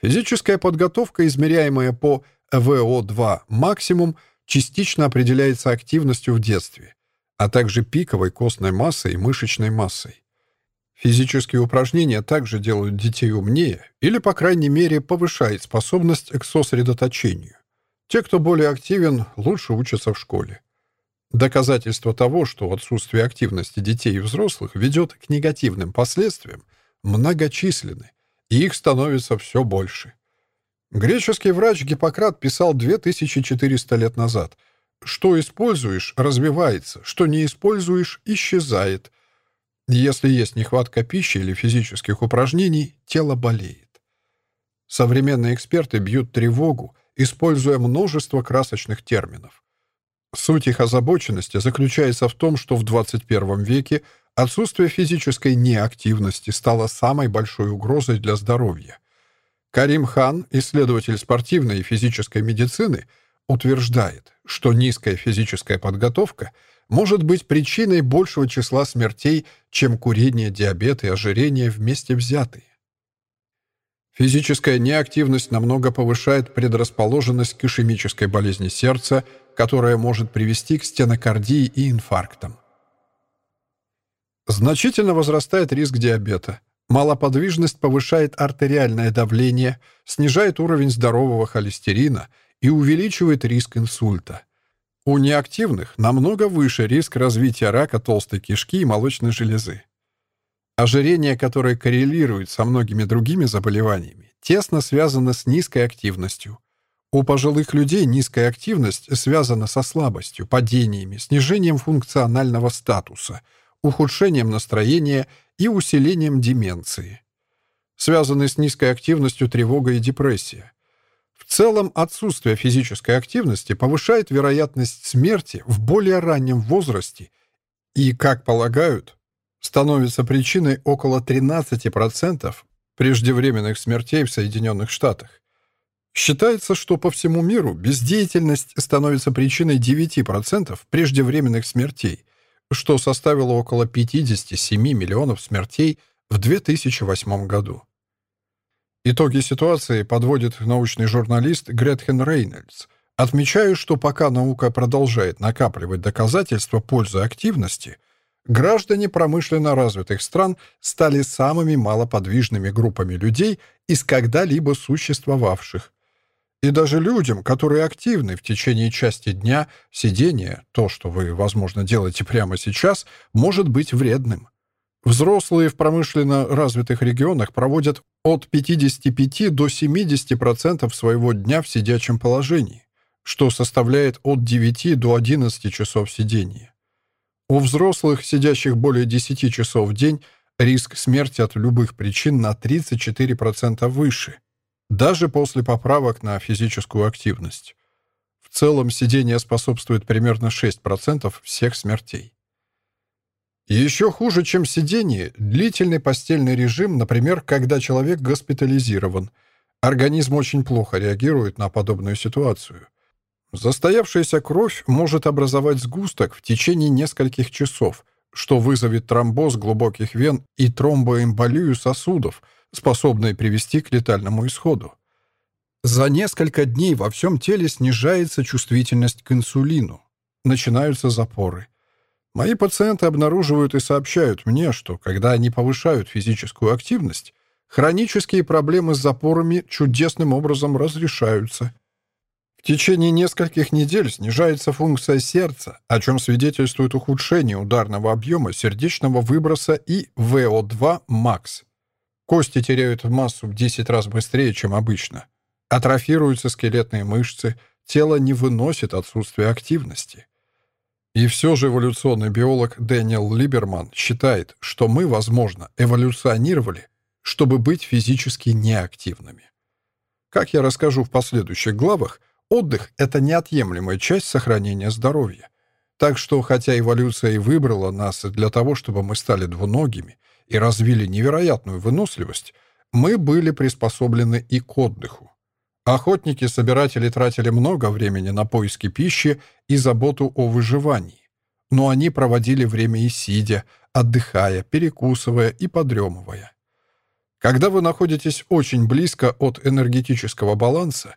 Физическая подготовка, измеряемая по ВО2 максимум частично определяется активностью в детстве, а также пиковой костной массой и мышечной массой. Физические упражнения также делают детей умнее или, по крайней мере, повышают способность к сосредоточению. Те, кто более активен, лучше учатся в школе. Доказательства того, что отсутствие активности детей и взрослых ведет к негативным последствиям, многочисленны, и их становится все больше. Греческий врач Гиппократ писал 2400 лет назад Что используешь, развивается, что не используешь, исчезает. Если есть нехватка пищи или физических упражнений, тело болеет. Современные эксперты бьют тревогу, используя множество красочных терминов. Суть их озабоченности заключается в том, что в 21 веке отсутствие физической неактивности стало самой большой угрозой для здоровья. Карим Хан, исследователь спортивной и физической медицины, утверждает, что низкая физическая подготовка может быть причиной большего числа смертей, чем курение, диабет и ожирение вместе взятые. Физическая неактивность намного повышает предрасположенность к ишемической болезни сердца, которая может привести к стенокардии и инфарктам. Значительно возрастает риск диабета. Малоподвижность повышает артериальное давление, снижает уровень здорового холестерина и увеличивает риск инсульта. У неактивных намного выше риск развития рака толстой кишки и молочной железы. Ожирение, которое коррелирует со многими другими заболеваниями, тесно связано с низкой активностью. У пожилых людей низкая активность связана со слабостью, падениями, снижением функционального статуса, ухудшением настроения и усилением деменции. Связаны с низкой активностью тревога и депрессия. В целом, отсутствие физической активности повышает вероятность смерти в более раннем возрасте и, как полагают, становится причиной около 13% преждевременных смертей в Соединенных Штатах. Считается, что по всему миру бездеятельность становится причиной 9% преждевременных смертей, что составило около 57 миллионов смертей в 2008 году. Итоги ситуации подводит научный журналист Гретхен Рейнольдс, отмечая, что пока наука продолжает накапливать доказательства пользы активности, граждане промышленно развитых стран стали самыми малоподвижными группами людей из когда-либо существовавших. И даже людям, которые активны в течение части дня, сидение, то, что вы, возможно, делаете прямо сейчас, может быть вредным. Взрослые в промышленно развитых регионах проводят от 55 до 70% своего дня в сидячем положении, что составляет от 9 до 11 часов сидения. У взрослых, сидящих более 10 часов в день, риск смерти от любых причин на 34% выше, даже после поправок на физическую активность. В целом, сидение способствует примерно 6% всех смертей. еще хуже, чем сидение, длительный постельный режим, например, когда человек госпитализирован. Организм очень плохо реагирует на подобную ситуацию. Застоявшаяся кровь может образовать сгусток в течение нескольких часов, что вызовет тромбоз глубоких вен и тромбоэмболию сосудов, способные привести к летальному исходу. За несколько дней во всем теле снижается чувствительность к инсулину. Начинаются запоры. Мои пациенты обнаруживают и сообщают мне, что когда они повышают физическую активность, хронические проблемы с запорами чудесным образом разрешаются – в течение нескольких недель снижается функция сердца, о чем свидетельствует ухудшение ударного объема сердечного выброса и ВО2 макс. Кости теряют массу в 10 раз быстрее, чем обычно. Атрофируются скелетные мышцы, тело не выносит отсутствие активности. И все же эволюционный биолог Дэниел Либерман считает, что мы, возможно, эволюционировали, чтобы быть физически неактивными. Как я расскажу в последующих главах, Отдых — это неотъемлемая часть сохранения здоровья. Так что, хотя эволюция и выбрала нас для того, чтобы мы стали двуногими и развили невероятную выносливость, мы были приспособлены и к отдыху. Охотники-собиратели тратили много времени на поиски пищи и заботу о выживании. Но они проводили время и сидя, отдыхая, перекусывая и подремывая. Когда вы находитесь очень близко от энергетического баланса,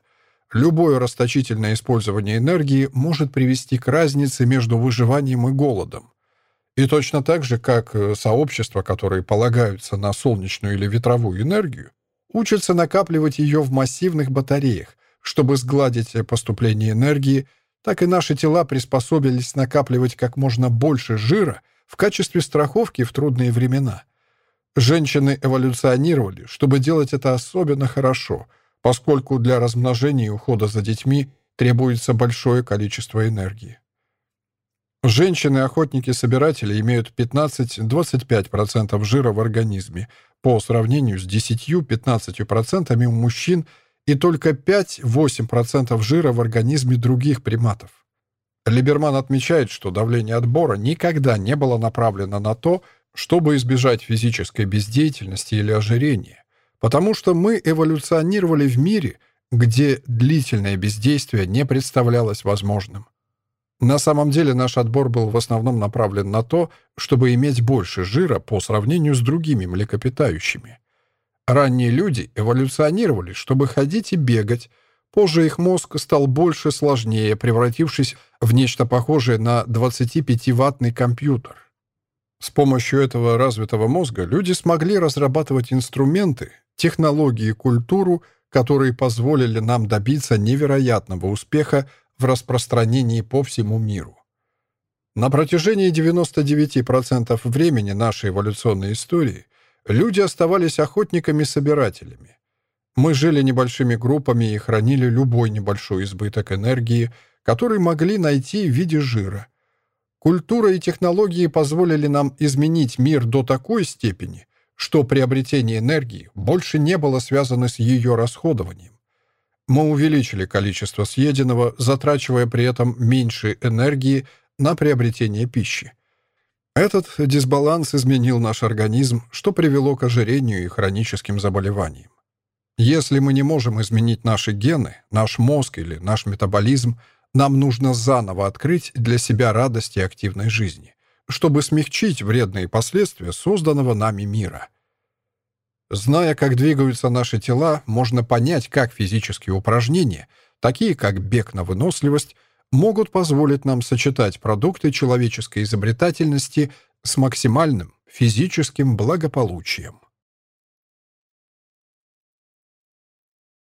Любое расточительное использование энергии может привести к разнице между выживанием и голодом. И точно так же, как э, сообщества, которые полагаются на солнечную или ветровую энергию, учатся накапливать ее в массивных батареях, чтобы сгладить поступление энергии, так и наши тела приспособились накапливать как можно больше жира в качестве страховки в трудные времена. Женщины эволюционировали, чтобы делать это особенно хорошо — поскольку для размножения и ухода за детьми требуется большое количество энергии. Женщины-охотники-собиратели имеют 15-25% жира в организме по сравнению с 10-15% у мужчин и только 5-8% жира в организме других приматов. Либерман отмечает, что давление отбора никогда не было направлено на то, чтобы избежать физической бездеятельности или ожирения, потому что мы эволюционировали в мире, где длительное бездействие не представлялось возможным. На самом деле наш отбор был в основном направлен на то, чтобы иметь больше жира по сравнению с другими млекопитающими. Ранние люди эволюционировали, чтобы ходить и бегать. Позже их мозг стал больше сложнее, превратившись в нечто похожее на 25-ваттный компьютер. С помощью этого развитого мозга люди смогли разрабатывать инструменты, технологии и культуру, которые позволили нам добиться невероятного успеха в распространении по всему миру. На протяжении 99% времени нашей эволюционной истории люди оставались охотниками-собирателями. Мы жили небольшими группами и хранили любой небольшой избыток энергии, который могли найти в виде жира. Культура и технологии позволили нам изменить мир до такой степени, что приобретение энергии больше не было связано с ее расходованием. Мы увеличили количество съеденного, затрачивая при этом меньше энергии на приобретение пищи. Этот дисбаланс изменил наш организм, что привело к ожирению и хроническим заболеваниям. Если мы не можем изменить наши гены, наш мозг или наш метаболизм, нам нужно заново открыть для себя радость и активной жизни, чтобы смягчить вредные последствия созданного нами мира — Зная, как двигаются наши тела, можно понять, как физические упражнения, такие как бег на выносливость, могут позволить нам сочетать продукты человеческой изобретательности с максимальным физическим благополучием.